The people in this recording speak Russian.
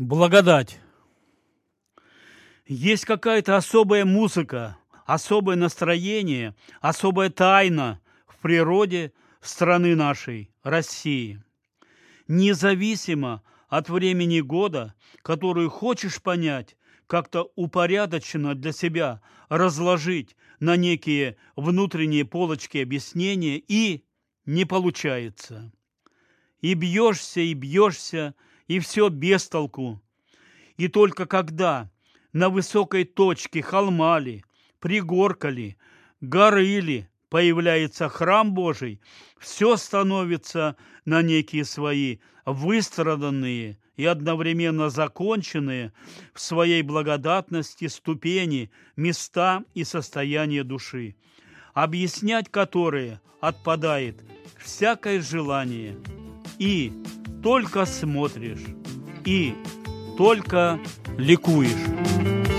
Благодать. Есть какая-то особая музыка, особое настроение, особая тайна в природе страны нашей, России. Независимо от времени года, которую хочешь понять, как-то упорядоченно для себя разложить на некие внутренние полочки объяснения, и не получается. И бьешься, и бьешься, и все без толку. И только когда на высокой точке холма ли, пригорка появляется храм Божий, все становится на некие свои выстраданные и одновременно законченные в своей благодатности ступени, места и состояния души, объяснять которые отпадает всякое желание – и только смотришь, и только ликуешь.